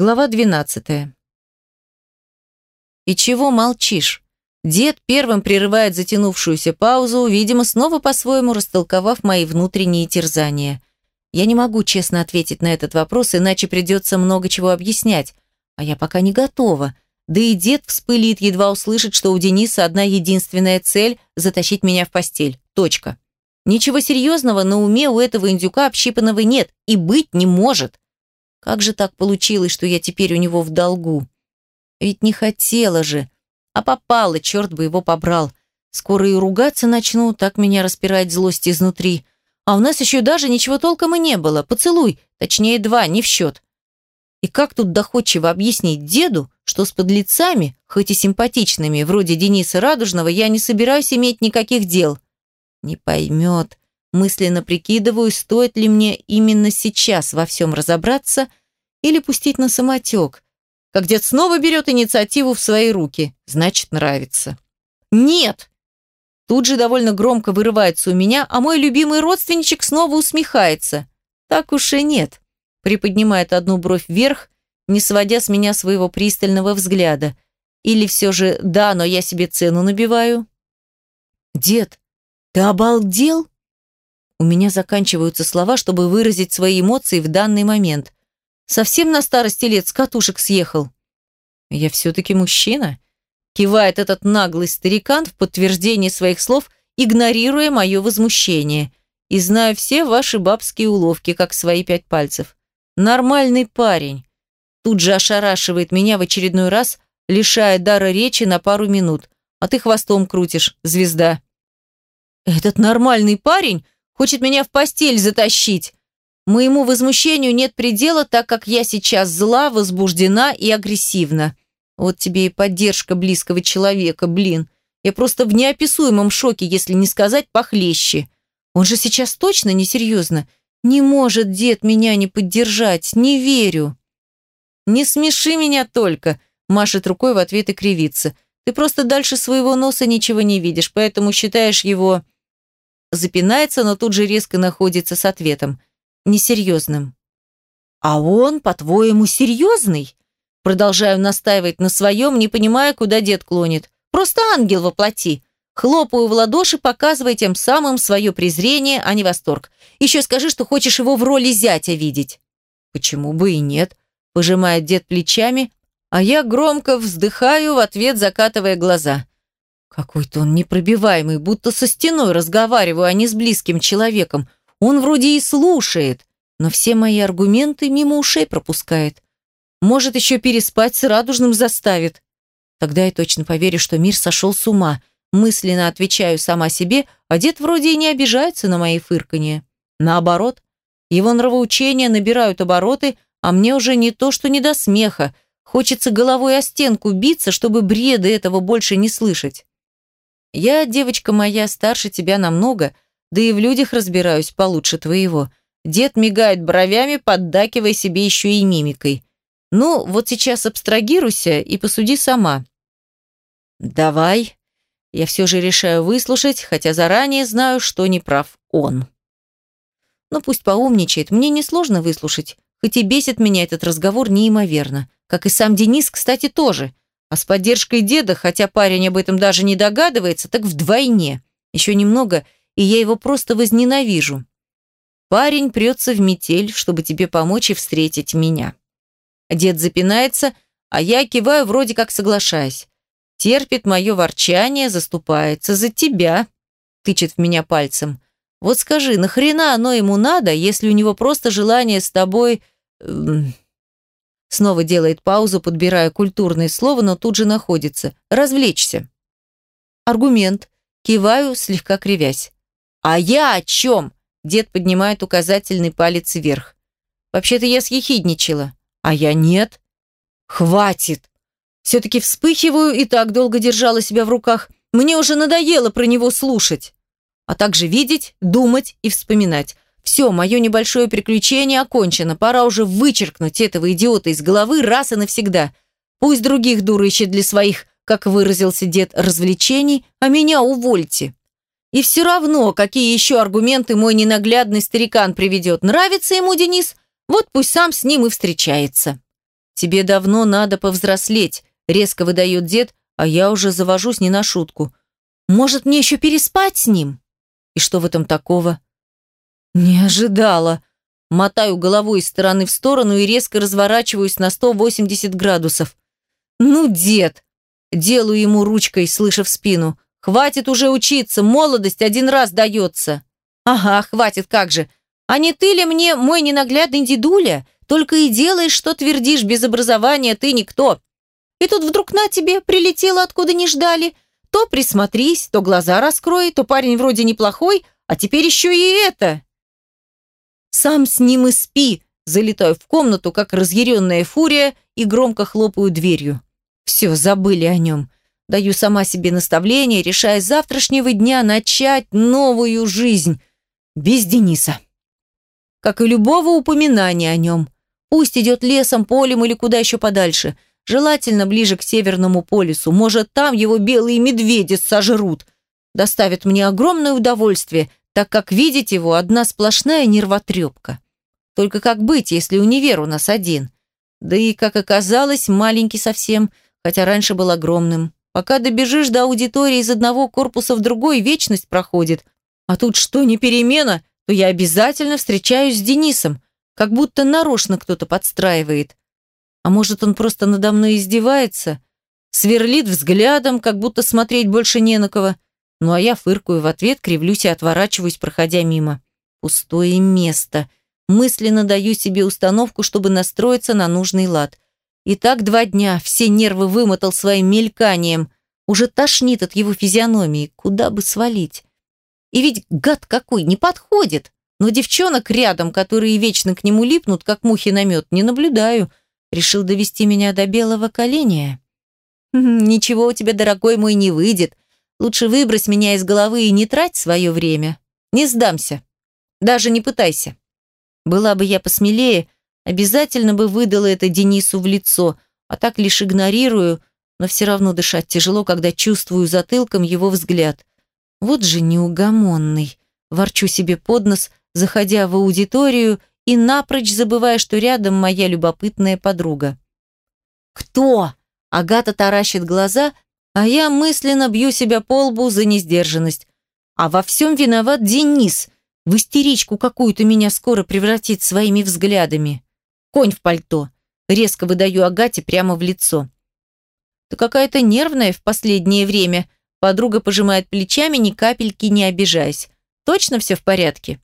Глава 12. И чего молчишь? Дед первым прерывает затянувшуюся паузу, видимо, снова по-своему растолковав мои внутренние терзания. Я не могу честно ответить на этот вопрос, иначе придется много чего объяснять. А я пока не готова. Да и дед вспылит, едва услышит, что у Дениса одна единственная цель – затащить меня в постель. Точка. Ничего серьезного на уме у этого индюка общипанного нет и быть не может. Как же так получилось, что я теперь у него в долгу? Ведь не хотела же. А попала, черт бы его побрал. Скоро и ругаться начну, так меня распирает злость изнутри. А у нас еще даже ничего толком и не было. Поцелуй, точнее два, не в счет. И как тут доходчиво объяснить деду, что с подлецами, хоть и симпатичными, вроде Дениса Радужного, я не собираюсь иметь никаких дел? Не поймет. Мысленно прикидываю, стоит ли мне именно сейчас во всем разобраться или пустить на самотек, как дед снова берет инициативу в свои руки. Значит, нравится. «Нет!» Тут же довольно громко вырывается у меня, а мой любимый родственничек снова усмехается. «Так уж и нет», приподнимает одну бровь вверх, не сводя с меня своего пристального взгляда. Или все же «да, но я себе цену набиваю». «Дед, ты обалдел?» У меня заканчиваются слова, чтобы выразить свои эмоции в данный момент. Совсем на старости лет с катушек съехал. Я все-таки мужчина. Кивает этот наглый старикан в подтверждение своих слов, игнорируя мое возмущение. И знаю все ваши бабские уловки, как свои пять пальцев. Нормальный парень. Тут же ошарашивает меня в очередной раз, лишая дара речи на пару минут. А ты хвостом крутишь, звезда. Этот нормальный парень хочет меня в постель затащить. Моему возмущению нет предела, так как я сейчас зла, возбуждена и агрессивна. Вот тебе и поддержка близкого человека, блин. Я просто в неописуемом шоке, если не сказать похлеще. Он же сейчас точно несерьезно. Не может дед меня не поддержать, не верю. Не смеши меня только, машет рукой в ответ и кривится. Ты просто дальше своего носа ничего не видишь, поэтому считаешь его... Запинается, но тут же резко находится с ответом несерьезным. «А он, по-твоему, серьезный?» Продолжаю настаивать на своем, не понимая, куда дед клонит. «Просто ангел воплоти!» Хлопаю в ладоши, показывая тем самым свое презрение, а не восторг. Еще скажи, что хочешь его в роли зятя видеть. Почему бы и нет? Пожимает дед плечами, а я громко вздыхаю в ответ, закатывая глаза. Какой-то он непробиваемый, будто со стеной разговариваю, а не с близким человеком. Он вроде и слушает, но все мои аргументы мимо ушей пропускает. Может, еще переспать с радужным заставит. Тогда я точно поверю, что мир сошел с ума. Мысленно отвечаю сама себе, а дед вроде и не обижается на мои фырканье. Наоборот, его нравоучения набирают обороты, а мне уже не то, что не до смеха. Хочется головой о стенку биться, чтобы бреды этого больше не слышать. Я, девочка моя, старше тебя намного, — да и в людях разбираюсь получше твоего. Дед мигает бровями, поддакивая себе еще и мимикой. Ну, вот сейчас абстрагируйся и посуди сама. Давай. Я все же решаю выслушать, хотя заранее знаю, что не прав он. Ну, пусть поумничает, мне несложно выслушать, хоть и бесит меня этот разговор неимоверно. Как и сам Денис, кстати, тоже. А с поддержкой деда, хотя парень об этом даже не догадывается, так вдвойне. Еще немного – и я его просто возненавижу. Парень прется в метель, чтобы тебе помочь и встретить меня. Дед запинается, а я киваю, вроде как соглашаясь. Терпит мое ворчание, заступается за тебя, тычет в меня пальцем. Вот скажи, нахрена оно ему надо, если у него просто желание с тобой... Снова делает паузу, подбирая культурное слово, но тут же находится. Развлечься. Аргумент. Киваю, слегка кривясь. «А я о чем?» Дед поднимает указательный палец вверх. «Вообще-то я съехидничала». «А я нет». «Хватит!» Все-таки вспыхиваю и так долго держала себя в руках. Мне уже надоело про него слушать. А также видеть, думать и вспоминать. Все, мое небольшое приключение окончено. Пора уже вычеркнуть этого идиота из головы раз и навсегда. Пусть других дур ищет для своих, как выразился дед, развлечений, а меня увольте. И все равно, какие еще аргументы мой ненаглядный старикан приведет. Нравится ему Денис? Вот пусть сам с ним и встречается. тебе давно надо повзрослеть», резко выдает дед, а я уже завожусь не на шутку. «Может, мне еще переспать с ним?» «И что в этом такого?» «Не ожидала», Мотаю головой из стороны в сторону и резко разворачиваюсь на 180 градусов. «Ну, дед!» Делаю ему ручкой, слыша в спину. «Хватит уже учиться, молодость один раз дается!» «Ага, хватит, как же! А не ты ли мне, мой ненаглядный дедуля? Только и делаешь, что твердишь, без образования ты никто!» И тут вдруг на тебе прилетело, откуда не ждали. То присмотрись, то глаза раскрой, то парень вроде неплохой, а теперь еще и это. Сам с ним и спи. Залетаю в комнату, как разъяренная фурия, и громко хлопаю дверью. Все, забыли о нем. Даю сама себе наставление, решая с завтрашнего дня начать новую жизнь. Без Дениса. Как и любого упоминания о нем. Пусть идет лесом, полем или куда еще подальше. Желательно ближе к Северному полюсу. Может, там его белые медведи сожрут. Доставит мне огромное удовольствие, так как видеть его одна сплошная нервотрепка. Только как быть, если универ у нас один? Да и, как оказалось, маленький совсем, хотя раньше был огромным. Пока добежишь до аудитории из одного корпуса в другой, вечность проходит. А тут что, не перемена, то я обязательно встречаюсь с Денисом, как будто нарочно кто-то подстраивает. А может, он просто надо мной издевается? Сверлит взглядом, как будто смотреть больше не на кого. Ну а я фыркаю в ответ, кривлюсь и отворачиваюсь, проходя мимо. Пустое место. Мысленно даю себе установку, чтобы настроиться на нужный лад. И так два дня, все нервы вымотал своим мельканием. Уже тошнит от его физиономии. Куда бы свалить? И ведь гад какой, не подходит. Но девчонок рядом, которые вечно к нему липнут, как мухи на мед, не наблюдаю. Решил довести меня до белого коленя. «Ничего у тебя, дорогой мой, не выйдет», Лучше выбрось меня из головы и не трать свое время. Не сдамся. Даже не пытайся. Была бы я посмелее, обязательно бы выдала это Денису в лицо, а так лишь игнорирую, но все равно дышать тяжело, когда чувствую затылком его взгляд. Вот же неугомонный. Ворчу себе под нос, заходя в аудиторию и напрочь забывая, что рядом моя любопытная подруга. «Кто?» Агата таращит глаза, а я мысленно бью себя по лбу за несдержанность. А во всем виноват Денис. В истеричку какую-то меня скоро превратит своими взглядами. Конь в пальто. Резко выдаю Агате прямо в лицо. Ты какая-то нервная в последнее время. Подруга пожимает плечами, ни капельки не обижаясь. Точно все в порядке?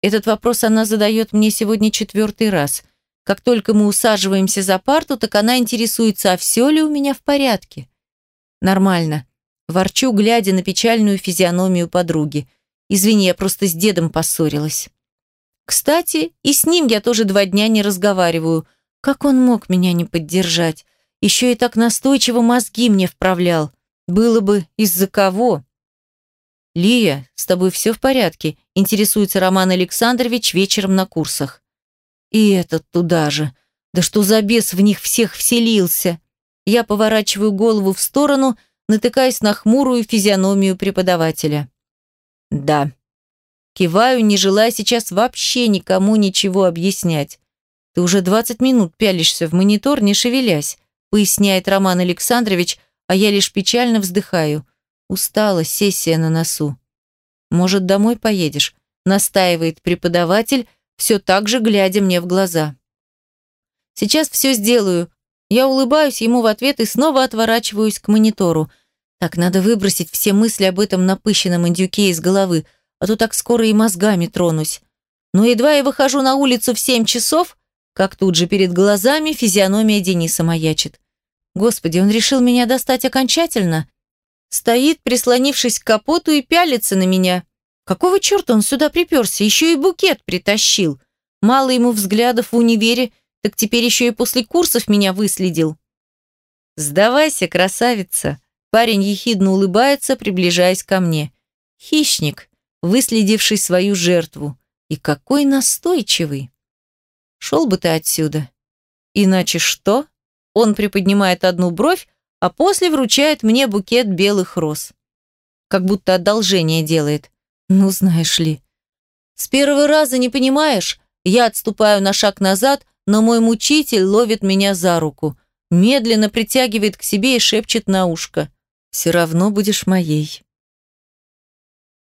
Этот вопрос она задает мне сегодня четвертый раз. Как только мы усаживаемся за парту, так она интересуется, а все ли у меня в порядке. Нормально. Ворчу, глядя на печальную физиономию подруги. Извини, я просто с дедом поссорилась. Кстати, и с ним я тоже два дня не разговариваю. Как он мог меня не поддержать? Еще и так настойчиво мозги мне вправлял. Было бы из-за кого? «Лия, с тобой все в порядке?» – интересуется Роман Александрович вечером на курсах. И этот туда же. Да что за бес в них всех вселился? Я поворачиваю голову в сторону, натыкаясь на хмурую физиономию преподавателя. «Да». Киваю, не желая сейчас вообще никому ничего объяснять. «Ты уже 20 минут пялишься в монитор, не шевелясь», поясняет Роман Александрович, а я лишь печально вздыхаю. Устала, сессия на носу. «Может, домой поедешь?» настаивает преподаватель, все так же глядя мне в глаза. «Сейчас все сделаю», я улыбаюсь ему в ответ и снова отворачиваюсь к монитору. Так, надо выбросить все мысли об этом напыщенном индюке из головы, а то так скоро и мозгами тронусь. Но едва я выхожу на улицу в семь часов, как тут же перед глазами физиономия Дениса маячит. Господи, он решил меня достать окончательно? Стоит, прислонившись к капоту и пялится на меня. Какого черта он сюда приперся? Еще и букет притащил. Мало ему взглядов в универе, так теперь еще и после курсов меня выследил. «Сдавайся, красавица!» Парень ехидно улыбается, приближаясь ко мне. Хищник, выследивший свою жертву. И какой настойчивый! Шел бы ты отсюда. Иначе что? Он приподнимает одну бровь, а после вручает мне букет белых роз. Как будто одолжение делает. Ну, знаешь ли. С первого раза не понимаешь? Я отступаю на шаг назад, но мой мучитель ловит меня за руку, медленно притягивает к себе и шепчет на ушко. «Все равно будешь моей».